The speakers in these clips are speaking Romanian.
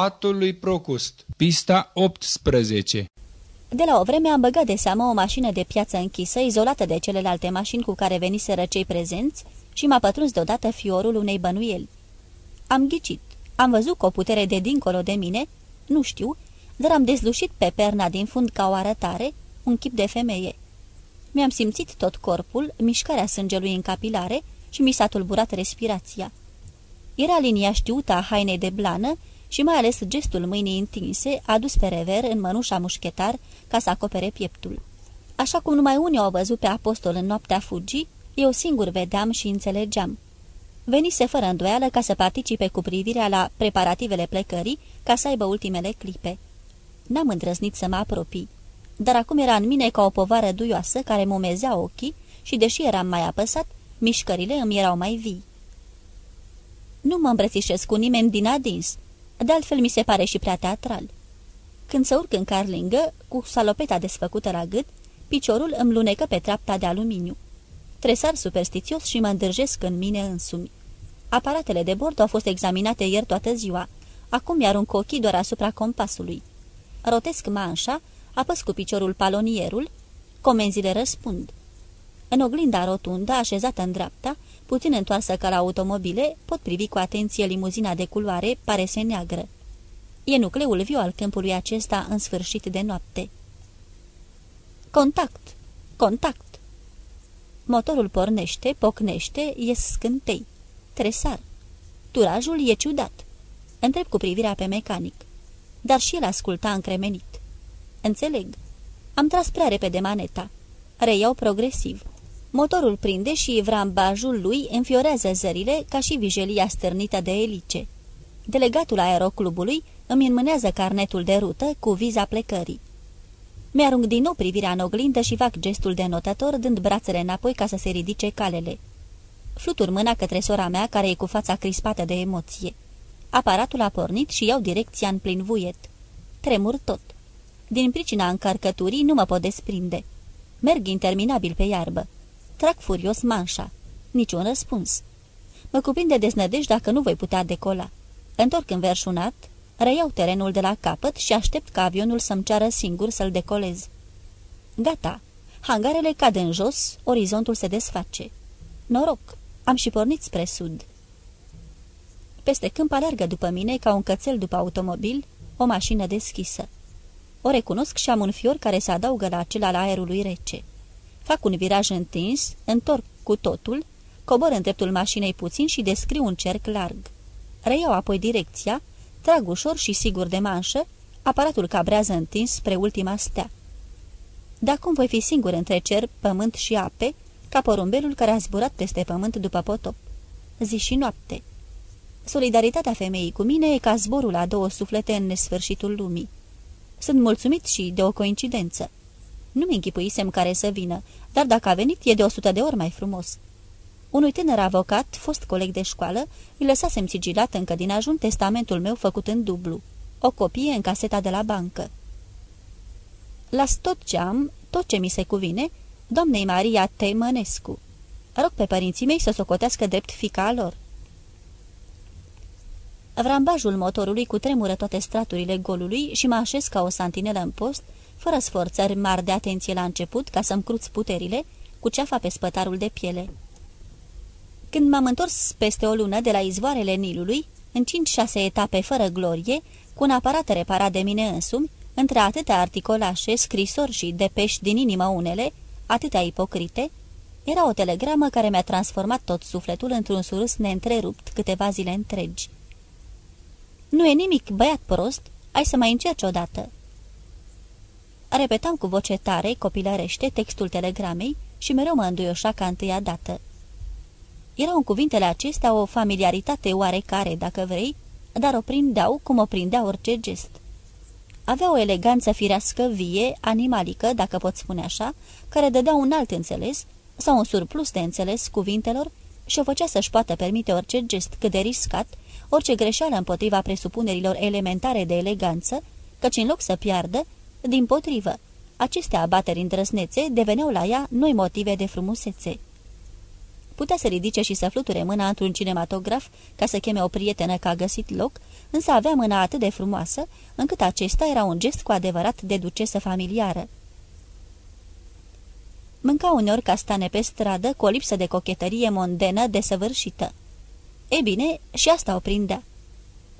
Patul lui Procust Pista 18 De la o vreme am băgat de seamă o mașină de piață închisă, izolată de celelalte mașini cu care veniseră cei prezenți și m-a pătruns deodată fiorul unei bănuieli. Am ghicit. Am văzut cu o putere de dincolo de mine, nu știu, dar am dezlușit pe perna din fund ca o arătare, un chip de femeie. Mi-am simțit tot corpul, mișcarea sângelui în capilare și mi s-a tulburat respirația. Era linia știută a hainei de blană și mai ales gestul mâinii întinse, adus pe rever în mănușa mușchetar ca să acopere pieptul. Așa cum numai unii au văzut pe apostol în noaptea fugii, eu singur vedeam și înțelegeam. Venise fără îndoială ca să participe cu privirea la preparativele plecării, ca să aibă ultimele clipe. N-am îndrăznit să mă apropii, dar acum era în mine ca o povară duioasă care mumezea ochii și, deși eram mai apăsat, mișcările îmi erau mai vii. Nu mă îmbrățișez cu nimeni din adins, de altfel mi se pare și prea teatral. Când se urc în carlingă, cu salopeta desfăcută la gât, piciorul îmi lunecă pe treapta de aluminiu. Tresar superstițios și mă îndrăjesc în mine însumi. Aparatele de bord au fost examinate ieri toată ziua. Acum mi-arunc ochii doar asupra compasului. Rotesc manșa, apăs cu piciorul palonierul, comenzile răspund. În oglinda rotundă, așezată în dreapta, puțin întoarsă ca la automobile, pot privi cu atenție limuzina de culoare, pare se neagră. E nucleul viu al câmpului acesta în sfârșit de noapte. Contact! Contact! Motorul pornește, pocnește, ies scântei. Tresar. Turajul e ciudat. Întreb cu privirea pe mecanic. Dar și el asculta încremenit. Înțeleg. Am tras prea repede maneta. Reiau progresiv. Motorul prinde și vrambajul lui înfiorează zările ca și vijelia stârnită de elice. Delegatul aeroclubului îmi înmânează carnetul de rută cu viza plecării. Mi-arunc din nou privirea în oglindă și fac gestul de notător, dând brațele înapoi ca să se ridice calele. Flutur mâna către sora mea, care e cu fața crispată de emoție. Aparatul a pornit și iau direcția în plin vuiet. Tremur tot. Din pricina încărcăturii nu mă pot desprinde. Merg interminabil pe iarbă. Trag furios manșa. Niciun răspuns. Mă cuprinde deznădejde dacă nu voi putea decola. Întorc înverșunat, reiau terenul de la capăt și aștept ca avionul să-mi ceară singur să-l decolez. Gata. Hangarele cad în jos, orizontul se desface. Noroc, am și pornit spre sud. Peste câmp alergă după mine ca un cățel după automobil, o mașină deschisă. O recunosc și am un fior care se adaugă la acela al aerului rece. Fac un viraj întins, întorc cu totul, cobor în dreptul mașinei puțin și descriu un cerc larg. Reiau apoi direcția, trag ușor și sigur de manșă, aparatul cabrează întins spre ultima stea. De acum voi fi singur între cer, pământ și ape, ca porumbelul care a zburat peste pământ după potop. Zi și noapte. Solidaritatea femeii cu mine e ca zborul a două suflete în nesfârșitul lumii. Sunt mulțumit și de o coincidență. Nu-mi închipuisem care să vină, dar dacă a venit, e de o sută de ori mai frumos. Unui tânăr avocat, fost coleg de școală, îi lăsasem sigilat încă din ajun testamentul meu făcut în dublu. O copie în caseta de la bancă. Las tot ce am, tot ce mi se cuvine, doamnei Maria Temănescu. Rog pe părinții mei să socotească drept fica lor. Vrambajul motorului cu tremură toate straturile golului și mă așez ca o santinelă în post, fără sforțări mari de atenție la început, ca să-mi cruț puterile, cu ceafa pe spătarul de piele. Când m-am întors peste o lună de la izvoarele Nilului, în cinci-șase etape fără glorie, cu un aparat reparat de mine însumi, între atâtea articolașe, scrisori și depeși din inimă unele, atâtea ipocrite, era o telegramă care mi-a transformat tot sufletul într-un surâs neîntrerupt câteva zile întregi. Nu e nimic, băiat prost, ai să mai încerci odată." Repetam cu voce tare, copilărește, textul telegramei și mereu mă înduioșa ca întâia dată. Erau în cuvintele acestea o familiaritate oarecare, dacă vrei, dar o prindeau cum o prindea orice gest. Avea o eleganță firească vie, animalică, dacă pot spune așa, care dădea un alt înțeles sau un surplus de înțeles cuvintelor și o făcea să-și poată permite orice gest cât de riscat, orice greșeală împotriva presupunerilor elementare de eleganță, căci în loc să piardă, din potrivă, aceste abateri îndrăsnețe deveneau la ea noi motive de frumusețe. Putea să ridice și să fluture mâna într-un cinematograf ca să cheme o prietenă că a găsit loc, însă avea mâna atât de frumoasă, încât acesta era un gest cu adevărat de ducesă familiară. Mânca uneori castane pe stradă cu o lipsă de cochetărie mondenă desăvârșită. E bine, și asta o prindea.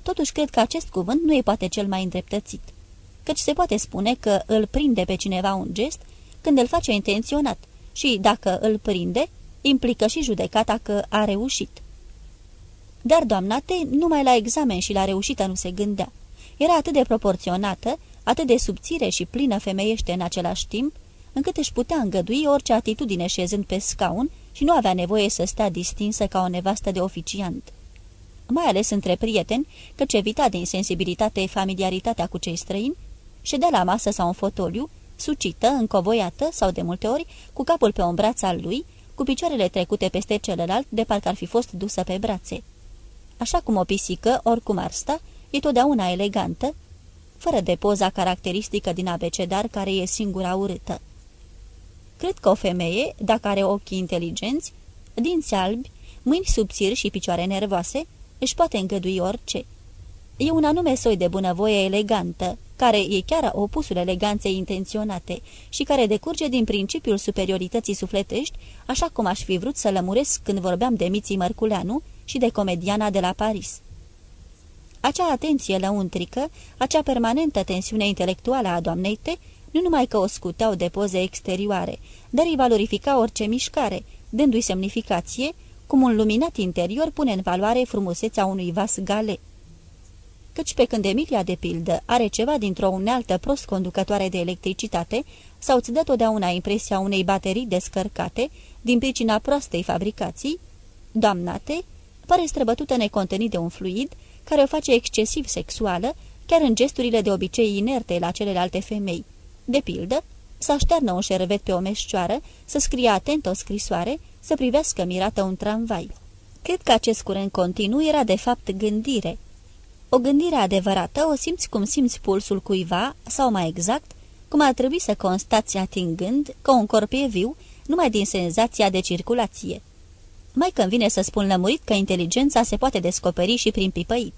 Totuși cred că acest cuvânt nu e poate cel mai îndreptățit, căci se poate spune că îl prinde pe cineva un gest când îl face intenționat și, dacă îl prinde, implică și judecata că a reușit. Dar doamna T numai la examen și la reușită nu se gândea. Era atât de proporționată, atât de subțire și plină femeiește în același timp, încât își putea îngădui orice atitudine șezând pe scaun și nu avea nevoie să stea distinsă ca o nevastă de oficiant. Mai ales între prieteni, căci evita din sensibilitate familiaritatea cu cei străini, ședea la masă sau în fotoliu, sucită, încovoiată sau de multe ori, cu capul pe un braț al lui, cu picioarele trecute peste celălalt, de parcă ar fi fost dusă pe brațe. Așa cum o pisică, oricum ar sta, e totdeauna elegantă, fără de poza caracteristică din abecedar care e singura urâtă. Cred că o femeie, dacă are ochii inteligenți, dinți albi, mâini subțiri și picioare nervoase, își poate îngădui orice. E un anume soi de bunăvoie elegantă, care e chiar opusul eleganței intenționate și care decurge din principiul superiorității sufletești, așa cum aș fi vrut să lămuresc când vorbeam de Miții Mărculeanu și de comediana de la Paris. Acea atenție lăuntrică, acea permanentă tensiune intelectuală a doamnei T, nu numai că o scuteau de poze exterioare, dar îi valorifica orice mișcare, dându-i semnificație, cum un luminat interior pune în valoare frumusețea unui vas gale căci pe când Emilia, de pildă, are ceva dintr-o unealtă prost conducătoare de electricitate sau îți dă totdeauna impresia unei baterii descărcate din pricina proastei fabricații, doamnate, pare străbătută necontenit de un fluid care o face excesiv sexuală, chiar în gesturile de obicei inerte la celelalte femei. De pildă, să aștearnă un șervet pe o meșcioară, să scrie atent o scrisoare, să privească mirată un tramvai. Cred că acest curent continuu era de fapt gândire, o gândire adevărată o simți cum simți pulsul cuiva, sau mai exact, cum ar trebui să constați atingând că un corp e viu numai din senzația de circulație. Mai când vine să spun lămurit că inteligența se poate descoperi și prin pipăit.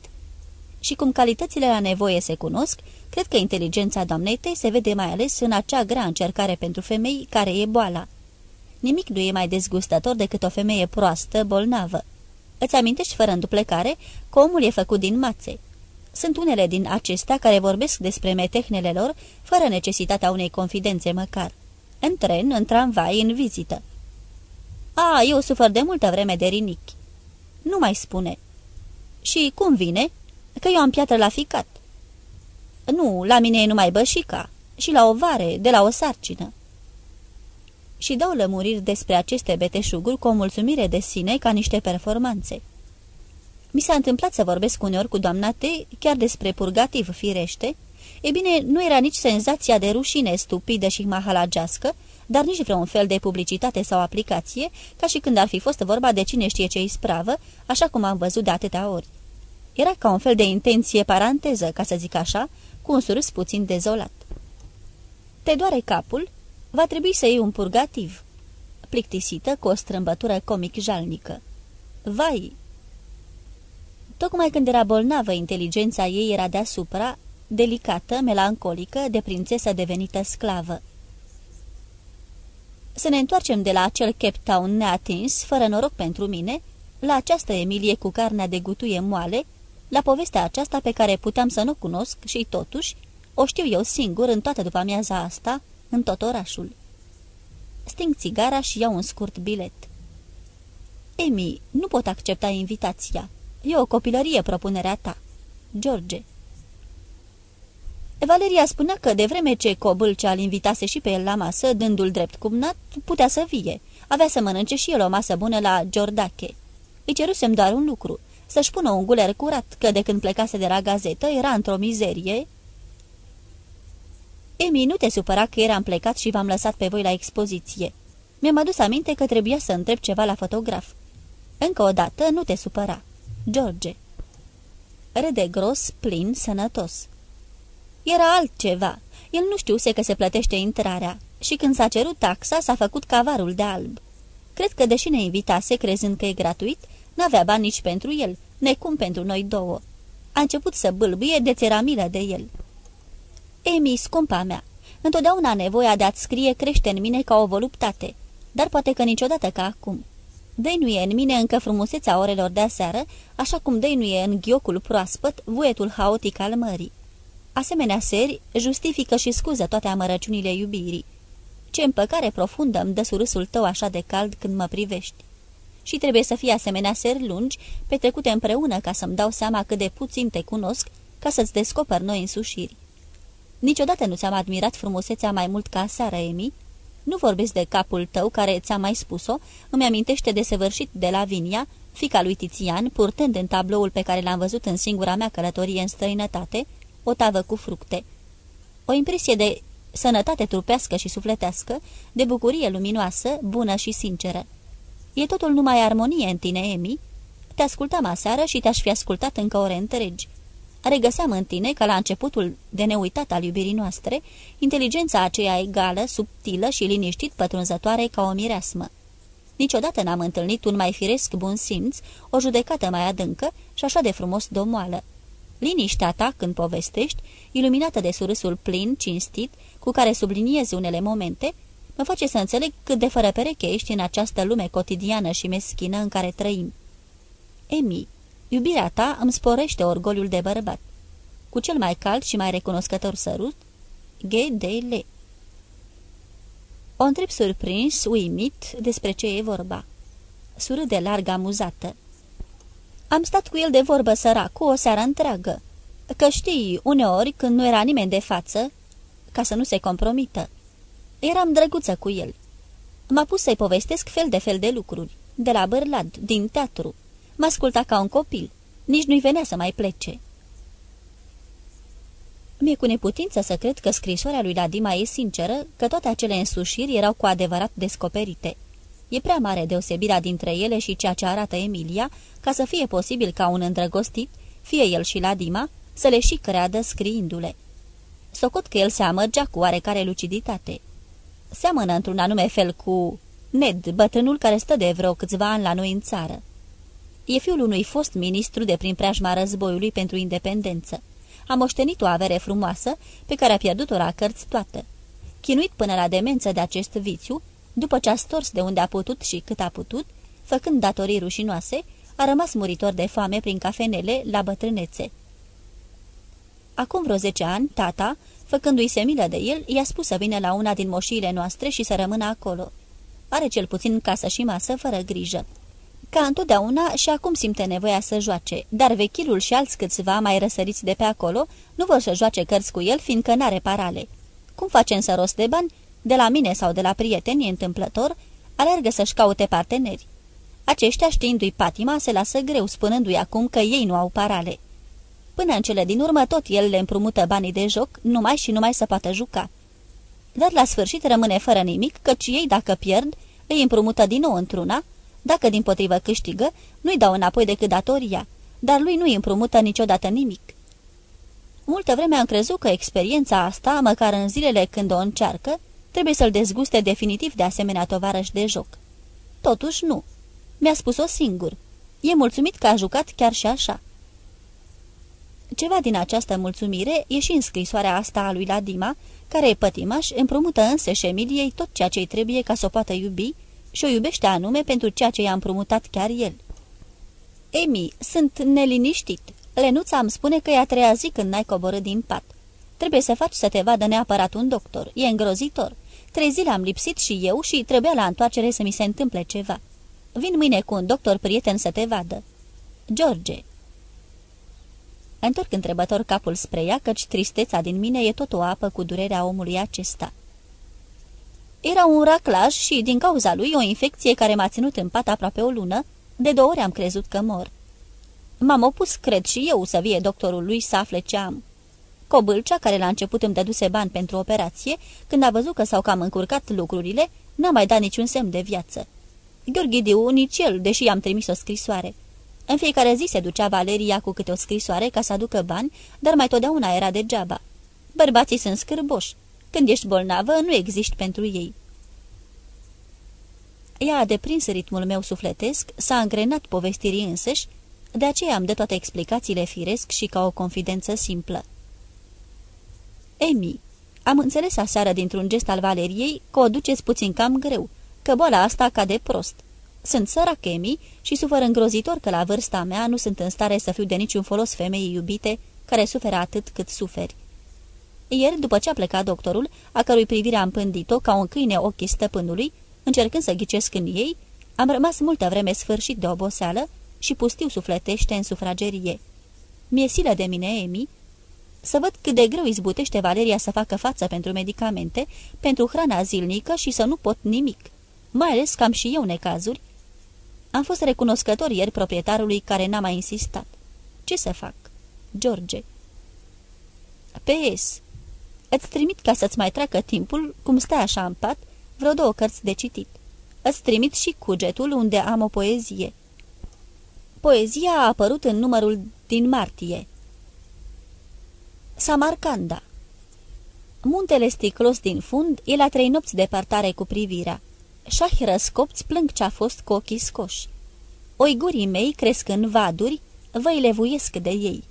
Și cum calitățile la nevoie se cunosc, cred că inteligența doamnei se vede mai ales în acea grea încercare pentru femei care e boala. Nimic nu e mai dezgustător decât o femeie proastă, bolnavă. Îți amintești fără înduplecare că omul e făcut din mațe. Sunt unele din acestea care vorbesc despre metehnele lor, fără necesitatea unei confidențe măcar. În tren, în tramvai, în vizită. A, eu sufăr de multă vreme de rinichi. Nu mai spune. Și cum vine? Că eu am piatră la ficat. Nu, la mine e numai bășica. Și la o vare, de la o sarcină. Și dau lămuriri despre aceste beteșuguri cu o mulțumire de sine ca niște performanțe. Mi s-a întâmplat să vorbesc uneori cu doamna T, chiar despre purgativ firește. E bine, nu era nici senzația de rușine stupidă și mahalagească, dar nici vreun fel de publicitate sau aplicație, ca și când ar fi fost vorba de cine știe ce ispravă, așa cum am văzut de atâtea ori. Era ca un fel de intenție paranteză, ca să zic așa, cu un surâs puțin dezolat. Te doare capul? Va trebui să iei un purgativ. Plictisită cu o strâmbătură comic jalnică. Vai, Tocmai când era bolnavă, inteligența ei era deasupra, delicată, melancolică, de prințesă devenită sclavă. Să ne întoarcem de la acel Cape Town neatins, fără noroc pentru mine, la această Emilie cu carnea de gutuie moale, la povestea aceasta pe care puteam să nu cunosc și totuși o știu eu singur în toată după amiaza asta, în tot orașul. Sting țigara și iau un scurt bilet. Emi, nu pot accepta invitația. E o copilărie propunerea ta. George Valeria spunea că de vreme ce Cobâlcea îl invitase și pe el la masă, dându-l drept cumnat, putea să vie. Avea să mănânce și el o masă bună la Giordache. Îi cerusem doar un lucru, să-și pună un guler curat, că de când plecase de la gazetă era într-o mizerie. Emi, nu te supăra că eram plecat și v-am lăsat pe voi la expoziție. Mi-am adus aminte că trebuia să întreb ceva la fotograf. Încă o dată, nu te supăra. George. Rede gros, plin, sănătos. Era altceva. El nu știuse că se plătește intrarea și când s-a cerut taxa, s-a făcut cavarul de alb. Cred că, deși ne invitase, crezând că e gratuit, n-avea bani nici pentru el, necum pentru noi două. A început să bâlbâie de ți milă de el. Emi, scumpa mea, întotdeauna nevoia de a-ți scrie crește în mine ca o voluptate, dar poate că niciodată ca acum. Dăinuie în mine încă frumusețea orelor de aseară, așa cum dăinuie în ghiocul proaspăt vuietul haotic al mării. Asemenea seri justifică și scuză toate amărăciunile iubirii. Ce împăcare profundă îmi dă surâsul tău așa de cald când mă privești. Și trebuie să fie asemenea seri lungi, petrecute împreună ca să-mi dau seama cât de puțin te cunosc, ca să-ți descoper noi însușiri. Niciodată nu ți-am admirat frumusețea mai mult ca seară, Emi. Nu vorbesc de capul tău, care ți-am mai spus-o, îmi amintește de săvârșit de la Vinia, fica lui Tizian, purtând în tabloul pe care l-am văzut în singura mea călătorie în străinătate, o tavă cu fructe. O impresie de sănătate trupească și sufletească, de bucurie luminoasă, bună și sinceră. E totul numai armonie în tine, Emi? Te ascultam aseară și te-aș fi ascultat încă ore întregi. Regăseam în tine, ca la începutul de neuitat al iubirii noastre, inteligența aceea egală, subtilă și liniștit pătrunzătoare ca o mireasmă. Niciodată n-am întâlnit un mai firesc bun simț, o judecată mai adâncă și așa de frumos domoală. Liniștea ta, când povestești, iluminată de surâsul plin, cinstit, cu care subliniezi unele momente, mă face să înțeleg cât de fără pereche ești în această lume cotidiană și meschină în care trăim. Emi, iubirea ta îmi sporește orgoliul de bărbat. Cu cel mai cald și mai recunoscător sărut, G. D. L. O întreb surprins, uimit, despre ce e vorba. Surâde larg amuzată. Am stat cu el de vorbă săracu o seară întreagă. Că știi, uneori, când nu era nimeni de față, ca să nu se compromită. Eram drăguță cu el. M-a pus să-i povestesc fel de fel de lucruri, de la bărlad, din teatru. Mă asculta ca un copil. Nici nu-i venea să mai plece. Mi-e cu neputință să cred că scrisoarea lui Ladima e sinceră, că toate acele însușiri erau cu adevărat descoperite. E prea mare deosebirea dintre ele și ceea ce arată Emilia, ca să fie posibil ca un îndrăgostit, fie el și Ladima, să le și creadă scriindu-le. Socot că el se amărgea cu oarecare luciditate. Seamănă într-un anume fel cu Ned, bătrânul care stă de vreo câțiva ani la noi în țară. E fiul unui fost ministru de prin preajma războiului pentru independență. A moștenit o avere frumoasă, pe care a pierdut-o la cărți toată. Chinuit până la demență de acest viciu, după ce a stors de unde a putut și cât a putut, făcând datorii rușinoase, a rămas muritor de foame prin cafenele la bătrânețe. Acum vreo zece ani, tata, făcându-i se milă de el, i-a spus să vină la una din moșiile noastre și să rămână acolo. Are cel puțin casă și masă, fără grijă. Ca întotdeauna și acum simte nevoia să joace, dar vechilul și alți câțiva mai răsăriți de pe acolo nu vor să joace cărți cu el, fiindcă n-are parale. Cum facem să rost de bani? De la mine sau de la prieteni întâmplător, alergă să-și caute parteneri. Aceștia, știindu-i patima, se lasă greu, spunându-i acum că ei nu au parale. Până în cele din urmă, tot el le împrumută banii de joc, numai și numai să poată juca. Dar la sfârșit rămâne fără nimic, căci ei, dacă pierd, îi împrumută din nou într-una, dacă din potrivă câștigă, nu-i dau înapoi decât datoria, dar lui nu-i împrumută niciodată nimic. Multă vreme am crezut că experiența asta, măcar în zilele când o încearcă, trebuie să-l dezguste definitiv de asemenea tovarăș de joc. Totuși nu. Mi-a spus-o singur. E mulțumit că a jucat chiar și așa. Ceva din această mulțumire e și în scrisoarea asta a lui Ladima, care e pătimaș, împrumută însă și Emiliei tot ceea ce-i trebuie ca să o poată iubi și o iubește anume pentru ceea ce i-a împrumutat chiar el. Emi, sunt neliniștit. Lenuța îmi spune că e a treia zi când n-ai coborât din pat. Trebuie să faci să te vadă neapărat un doctor. E îngrozitor. Trei zile am lipsit și eu și trebuia la întoarcere să mi se întâmple ceva. Vin mâine cu un doctor prieten să te vadă. George Întorc întrebător capul spre ea, căci tristețea din mine e tot o apă cu durerea omului acesta. Era un raclaj și, din cauza lui, o infecție care m-a ținut în pat aproape o lună, de două ori am crezut că mor. M-am opus, cred și eu, să vie doctorul lui să afle ce am. Cobâlcea, care la început îmi dăduse bani pentru operație, când a văzut că s-au cam încurcat lucrurile, n-a mai dat niciun semn de viață. Gheorghe Diu, nici el, deși i-am trimis o scrisoare. În fiecare zi se ducea Valeria cu câte o scrisoare ca să aducă bani, dar mai totdeauna era degeaba. Bărbații sunt scârboși. Când ești bolnavă, nu existi pentru ei. Ea a deprins ritmul meu sufletesc, s-a îngrenat povestirii însăși, de aceea am dat toate explicațiile firesc și ca o confidență simplă. Emi, am înțeles aseară dintr-un gest al Valeriei că o duceți puțin cam greu, că boala asta cade prost. Sunt sărac Emi și sufăr îngrozitor că la vârsta mea nu sunt în stare să fiu de niciun folos femeii iubite care suferă atât cât suferi. Ieri, după ce a plecat doctorul, a cărui privire am pândit-o ca un câine ochii stăpânului, încercând să ghicesc în ei, am rămas multă vreme sfârșit de oboseală și pustiu sufletește în sufragerie. Mi-e silă de mine, Emi, să văd cât de greu izbutește Valeria să facă față pentru medicamente, pentru hrana zilnică și să nu pot nimic. Mai ales că am și eu necazuri. Am fost recunoscător ieri proprietarului care n-a mai insistat. Ce să fac? George. P.S. Îți trimit ca să-ți mai treacă timpul, cum stai așa în pat, vreo două cărți de citit. Îți trimit și cugetul unde am o poezie. Poezia a apărut în numărul din martie. Samarcanda Muntele sticlos din fund e la trei nopți departare cu privirea. Șahi răscopți plâng ce-a fost cu ochii scoși. Oigurii mei cresc în vaduri, văile vuiesc de ei.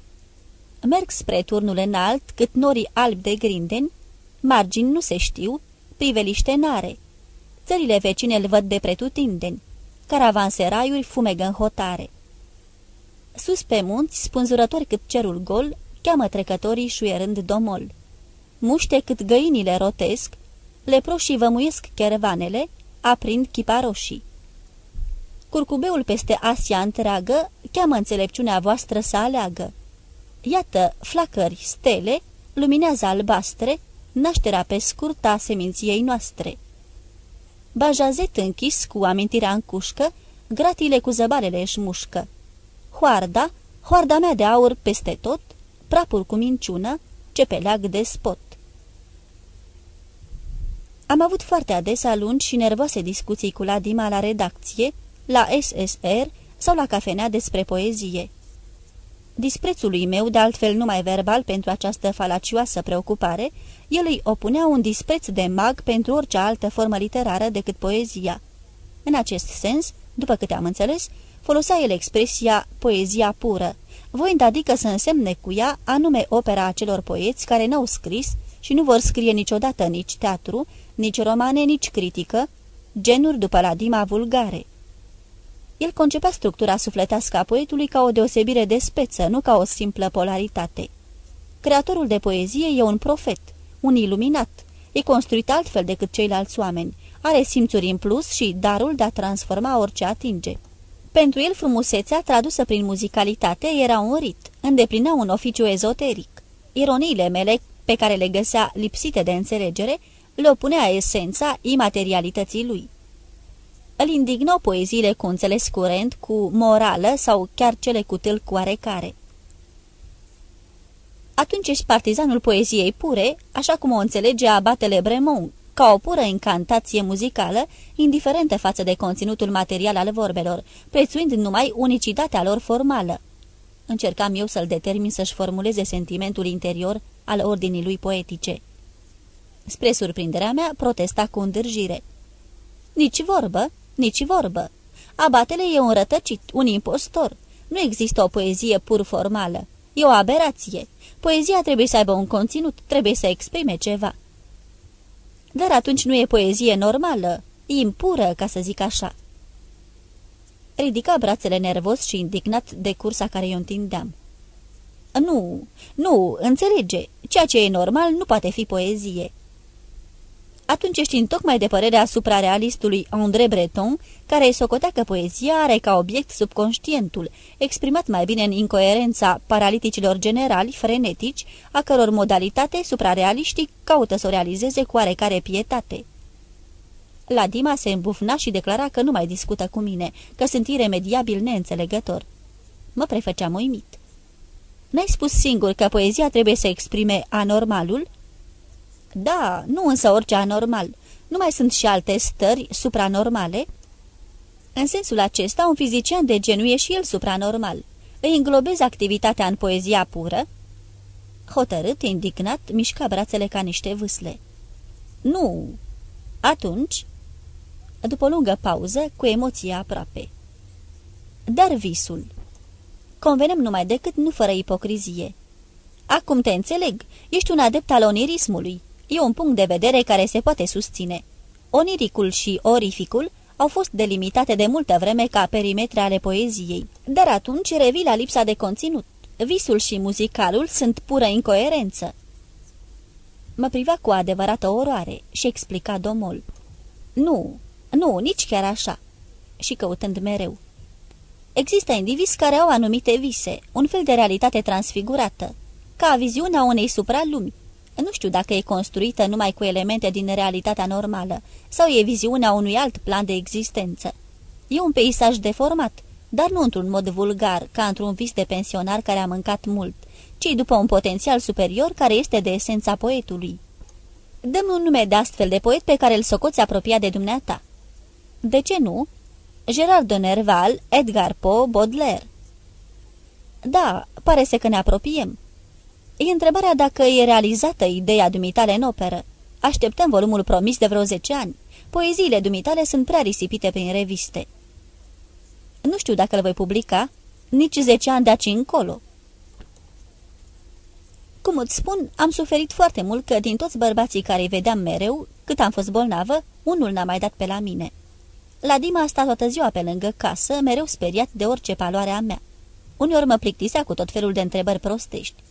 Merg spre turnul înalt, cât norii albi de grindeni, margini nu se știu, priveliște nare. Țările vecine îl văd de pretutindeni, caravanseraiuri fumegă în hotare. Sus pe munți, spânzurători cât cerul gol, cheamă trecătorii șuierând domol. Muște cât găinile rotesc, leproșii vămuiesc chervanele, aprind chiparoșii. Curcubeul peste Asia întreagă cheamă înțelepciunea voastră să aleagă. Iată, flacări, stele, luminează albastre, nașterea pe scurt a seminției noastre. Bajazet închis cu amintirea în cușcă, gratile cu zăbalele își mușcă. Hoarda, hoarda mea de aur peste tot, prapur cu minciună, ce pe leag de spot. Am avut foarte adesea lungi și nervoase discuții cu Ladima la redacție, la SSR sau la cafenea despre poezie. Disprețului meu, de altfel numai verbal pentru această falacioasă preocupare, el îi opunea un dispreț de mag pentru orice altă formă literară decât poezia. În acest sens, după câte am înțeles, folosea el expresia poezia pură, voind adică să însemne cu ea anume opera acelor poeți care n-au scris și nu vor scrie niciodată nici teatru, nici romane, nici critică, genuri după la dima vulgare. El concepea structura sufletească a poetului ca o deosebire de speță, nu ca o simplă polaritate. Creatorul de poezie e un profet, un iluminat, e construit altfel decât ceilalți oameni, are simțuri în plus și darul de a transforma orice atinge. Pentru el frumusețea, tradusă prin muzicalitate, era un rit, îndeplinea un oficiu ezoteric. Ironiile mele, pe care le găsea lipsite de înțelegere, le opunea esența imaterialității lui. Îl indignau poeziile cu înțeles curent, cu morală sau chiar cele cu tâlc oarecare. Atunci ești partizanul poeziei pure, așa cum o înțelege abatele Bremont, ca o pură incantație muzicală, indiferentă față de conținutul material al vorbelor, prețuind numai unicitatea lor formală. Încercam eu să-l determin să-și formuleze sentimentul interior al ordinii lui poetice. Spre surprinderea mea, protesta cu îndârjire. Nici vorbă, nici vorbă. Abatele e un rătăcit, un impostor. Nu există o poezie pur formală. E o aberație. Poezia trebuie să aibă un conținut, trebuie să exprime ceva. Dar atunci nu e poezie normală, impură, ca să zic așa. Ridica brațele nervos și indignat de cursa care eu întindeam. Nu, nu, înțelege, ceea ce e normal nu poate fi poezie atunci ești tocmai de părerea asupra realistului André Breton, care socotea că poezia are ca obiect subconștientul, exprimat mai bine în incoerența paraliticilor generali, frenetici, a căror modalitate suprarealiștii caută să o realizeze cu oarecare pietate. La Dima se îmbufna și declara că nu mai discută cu mine, că sunt iremediabil neînțelegător. Mă prefăceam uimit. N-ai spus singur că poezia trebuie să exprime anormalul?" Da, nu însă orice anormal. Nu mai sunt și alte stări supranormale? În sensul acesta, un fizician de genul e și el supranormal. Îi înglobezi activitatea în poezia pură? Hotărât, indignat, mișca brațele ca niște vâsle. Nu. Atunci? După o lungă pauză, cu emoție aproape. Dar visul. Convenem numai decât, nu fără ipocrizie. Acum te înțeleg, ești un adept al onirismului. E un punct de vedere care se poate susține. Oniricul și orificul au fost delimitate de multă vreme ca perimetre ale poeziei, dar atunci revii la lipsa de conținut. Visul și muzicalul sunt pură incoerență. Mă priva cu adevărată oroare și explica domol. Nu, nu, nici chiar așa. Și căutând mereu. Există indivizi care au anumite vise, un fel de realitate transfigurată, ca viziunea unei supralumi. Nu știu dacă e construită numai cu elemente din realitatea normală sau e viziunea unui alt plan de existență. E un peisaj deformat, dar nu într-un mod vulgar, ca într-un vis de pensionar care a mâncat mult, ci după un potențial superior care este de esența poetului. Dăm un nume de astfel de poet pe care îl socoți apropiat de dumneata. De ce nu? Gerard de Nerval, Edgar Poe, Baudelaire. Da, pare să că ne apropiem. E întrebarea dacă e realizată ideea dumitale în operă. Așteptăm volumul promis de vreo zece ani. Poeziile dumitale sunt prea risipite prin reviste. Nu știu dacă îl voi publica, nici zece ani de aici încolo. Cum îți spun, am suferit foarte mult că din toți bărbații care îi vedeam mereu, cât am fost bolnavă, unul n-a mai dat pe la mine. La Dima a stat toată ziua pe lângă casă, mereu speriat de orice paloare a mea. Uneori mă plictisea cu tot felul de întrebări prostești.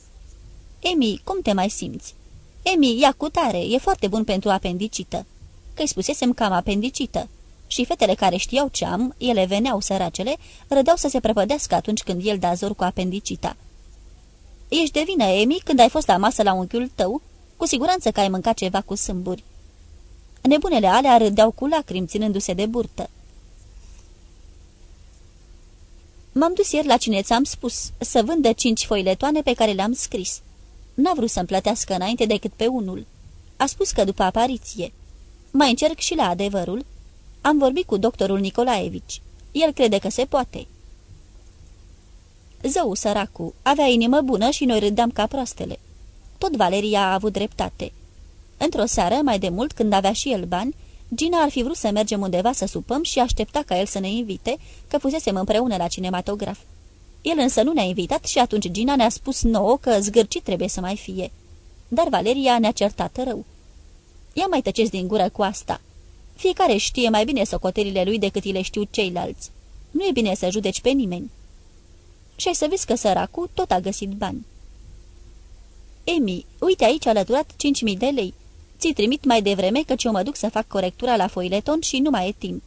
Emi, cum te mai simți? Emi, ia cu tare, e foarte bun pentru apendicită. Că-i spusesem că am apendicită. Și fetele care știau ce am, ele veneau săracele, rădeau să se prăpădească atunci când el da zor cu apendicita. Ești de vină, Emi, când ai fost la masă la unchiul tău? Cu siguranță că ai mâncat ceva cu sâmburi. Nebunele alea râdeau cu lacrimi, ținându-se de burtă. M-am dus ieri la cineț ți-am spus, să vândă cinci foiletoane pe care le-am scris. N-a vrut să-mi plătească înainte decât pe unul. A spus că după apariție. Mai încerc și la adevărul. Am vorbit cu doctorul Nicolaevici. El crede că se poate. Zău, săracu, avea inimă bună și noi râdeam ca proastele. Tot Valeria a avut dreptate. Într-o seară, mai de mult, când avea și el bani, Gina ar fi vrut să mergem undeva să supăm și aștepta ca el să ne invite, că fusesem împreună la cinematograf. El însă nu ne-a invitat și atunci Gina ne-a spus nouă că zgârcit trebuie să mai fie. Dar Valeria ne-a certat rău. Ia mai tăceți din gură cu asta. Fiecare știe mai bine socotelile lui decât îi le știu ceilalți. Nu e bine să judeci pe nimeni. Și ai să vezi că săracul tot a găsit bani. Emi, uite aici alăturat 5.000 de lei. Ți trimit mai devreme căci eu mă duc să fac corectura la foileton și nu mai e timp.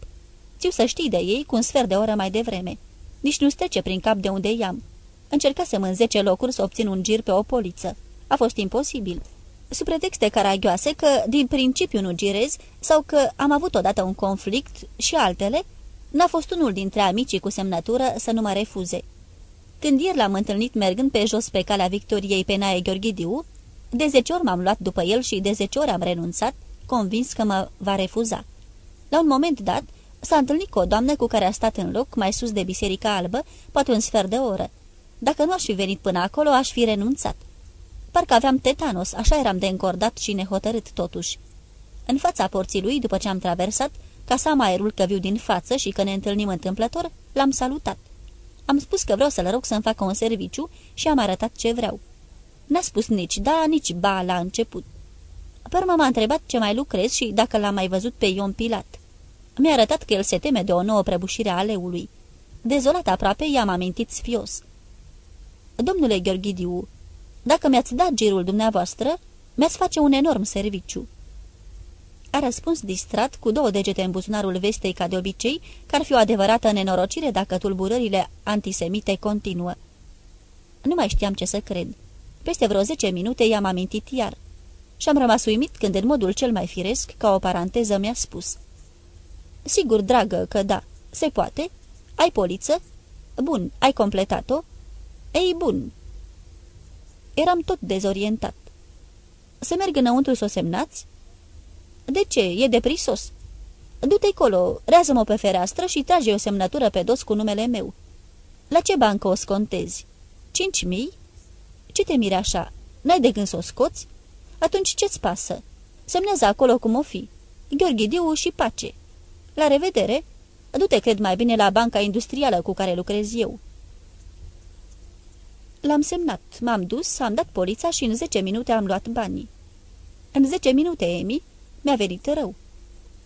Țiu să știi de ei cu un sfert de oră mai devreme. Nici nu strece prin cap de unde i-am. Încercasem în zece locuri să obțin un gir pe o poliță. A fost imposibil. Sub pretexte caragioase că din principiu nu girez sau că am avut odată un conflict și altele, n-a fost unul dintre amicii cu semnătură să nu mă refuze. Când ieri l-am întâlnit mergând pe jos pe calea Victoriei pe Nae Gheorghidiu, de zece ori m-am luat după el și de zece ori am renunțat, convins că mă va refuza. La un moment dat, s-a întâlnit cu o doamnă cu care a stat în loc, mai sus de Biserica Albă, poate un sfert de oră. Dacă nu aș fi venit până acolo, aș fi renunțat. Parcă aveam tetanos, așa eram de încordat și nehotărât totuși. În fața porții lui, după ce am traversat, ca să am aerul că viu din față și că ne întâlnim întâmplător, l-am salutat. Am spus că vreau să-l rog să-mi facă un serviciu și am arătat ce vreau. N-a spus nici da, nici ba la început. Pe urmă m-a întrebat ce mai lucrez și dacă l-am mai văzut pe Ion Pilat. Mi-a arătat că el se teme de o nouă prăbușire a leului. Dezolat aproape, i-am amintit sfios. Domnule Gheorghidiu, dacă mi-ați dat girul dumneavoastră, mi-ați face un enorm serviciu. A răspuns distrat, cu două degete în buzunarul vestei ca de obicei, că ar fi o adevărată nenorocire dacă tulburările antisemite continuă. Nu mai știam ce să cred. Peste vreo zece minute i-am amintit iar. Și-am rămas uimit când, în modul cel mai firesc, ca o paranteză, mi-a spus. Sigur, dragă, că da, se poate. Ai poliță? Bun, ai completat-o? Ei, bun. Eram tot dezorientat. Să merg înăuntru să o semnați? De ce? E de prisos." Du-te colo, rează-mă pe fereastră și trage o semnătură pe dos cu numele meu." La ce bancă o scontezi?" Cinci mii?" Ce te miri așa? N-ai de gând să o scoți?" Atunci ce-ți pasă? Semnează acolo cum o fi. Gheorghidiu și pace." La revedere! Du-te, cred mai bine, la banca industrială cu care lucrez eu." L-am semnat, m-am dus, am dat polița și în zece minute am luat banii. În zece minute, Emi, mi-a venit rău.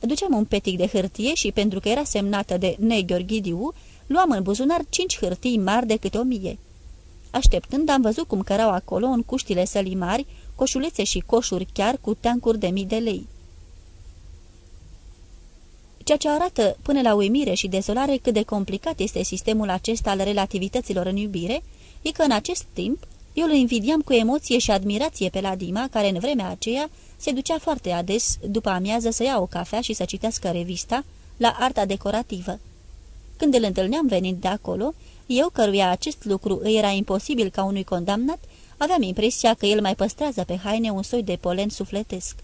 Duceam un petic de hârtie și, pentru că era semnată de Ne Gheorghidiu, luam în buzunar cinci hârtii mari de câte o mie. Așteptând, am văzut cum cărau acolo, în cuștile sălii mari, coșulețe și coșuri chiar cu teancuri de mii de lei. Ceea ce arată până la uimire și dezolare cât de complicat este sistemul acesta al relativităților în iubire, e că în acest timp eu îl invidiam cu emoție și admirație pe la Dima, care în vremea aceea se ducea foarte ades după amiază să ia o cafea și să citească revista la arta decorativă. Când îl întâlneam venind de acolo, eu, căruia acest lucru îi era imposibil ca unui condamnat, aveam impresia că el mai păstrează pe haine un soi de polen sufletesc.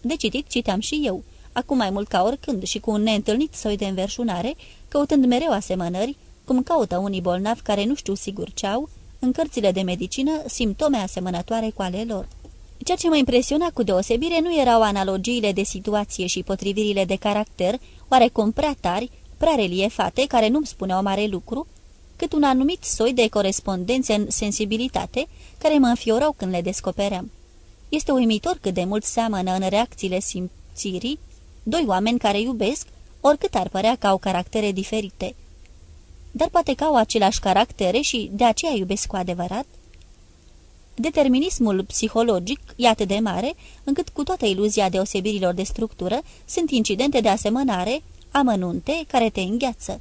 De citit citeam și eu, acum mai mult ca oricând și cu un neîntâlnit soi de înverșunare, căutând mereu asemănări, cum caută unii bolnavi care nu știu sigur ce au, în cărțile de medicină, simptome asemănătoare cu ale lor. Ceea ce mă impresiona cu deosebire nu erau analogiile de situație și potrivirile de caracter, oarecum prea tari, prea reliefate, care nu-mi spuneau mare lucru, cât un anumit soi de corespondență în sensibilitate, care mă înfiorau când le descopeream. Este uimitor cât de mult seamănă în reacțiile simțirii doi oameni care iubesc, oricât ar părea că au caractere diferite. Dar poate că au aceleași caractere și de aceea iubesc cu adevărat? Determinismul psihologic e atât de mare, încât cu toată iluzia deosebirilor de structură, sunt incidente de asemănare, amănunte, care te îngheață.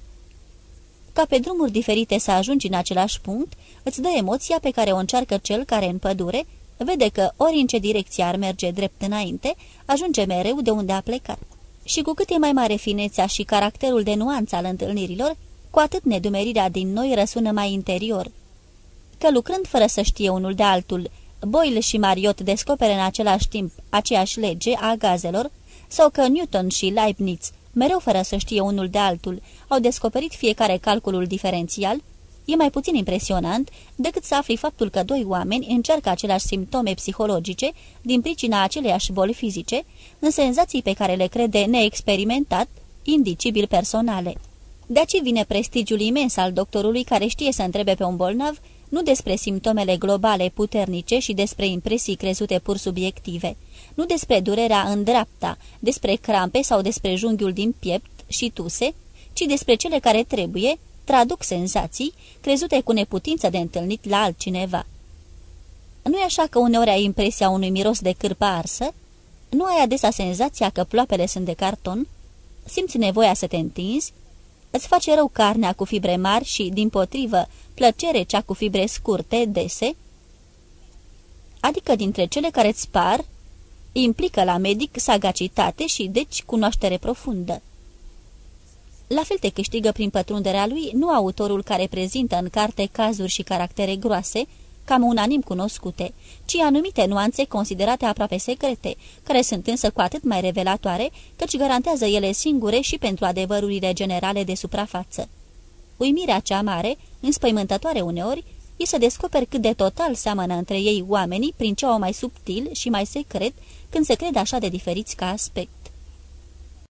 Ca pe drumuri diferite să ajungi în același punct, îți dă emoția pe care o încearcă cel care în pădure vede că ori în ce direcție ar merge drept înainte, ajunge mereu de unde a plecat. Și cu cât e mai mare finețea și caracterul de nuanță al întâlnirilor, cu atât nedumerirea din noi răsună mai interior. Că lucrând fără să știe unul de altul, Boyle și Mariot descoperă în același timp aceeași lege a gazelor, sau că Newton și Leibniz, mereu fără să știe unul de altul, au descoperit fiecare calculul diferențial, e mai puțin impresionant decât să afli faptul că doi oameni încearcă aceleași simptome psihologice din pricina aceleiași boli fizice, în senzații pe care le crede neexperimentat, indicibil personale. De aici vine prestigiul imens al doctorului care știe să întrebe pe un bolnav nu despre simptomele globale puternice și despre impresii crezute pur subiective, nu despre durerea în dreapta, despre crampe sau despre junghiul din piept și tuse, ci despre cele care trebuie, traduc senzații, crezute cu neputință de întâlnit la altcineva. nu e așa că uneori ai impresia unui miros de cârpă arsă? Nu ai adesea senzația că ploapele sunt de carton? Simți nevoia să te întinzi? Îți face rău carnea cu fibre mari și, din potrivă, plăcere cea cu fibre scurte, dese? Adică dintre cele care îți par, implică la medic sagacitate și, deci, cunoaștere profundă. La fel te câștigă prin pătrunderea lui nu autorul care prezintă în carte cazuri și caractere groase, cam unanim cunoscute, ci anumite nuanțe considerate aproape secrete, care sunt însă cu atât mai revelatoare, căci garantează ele singure și pentru adevărurile generale de suprafață. Uimirea cea mare, înspăimântătoare uneori, e să descoperi cât de total seamănă între ei oamenii prin ceva mai subtil și mai secret când se cred așa de diferiți ca aspect.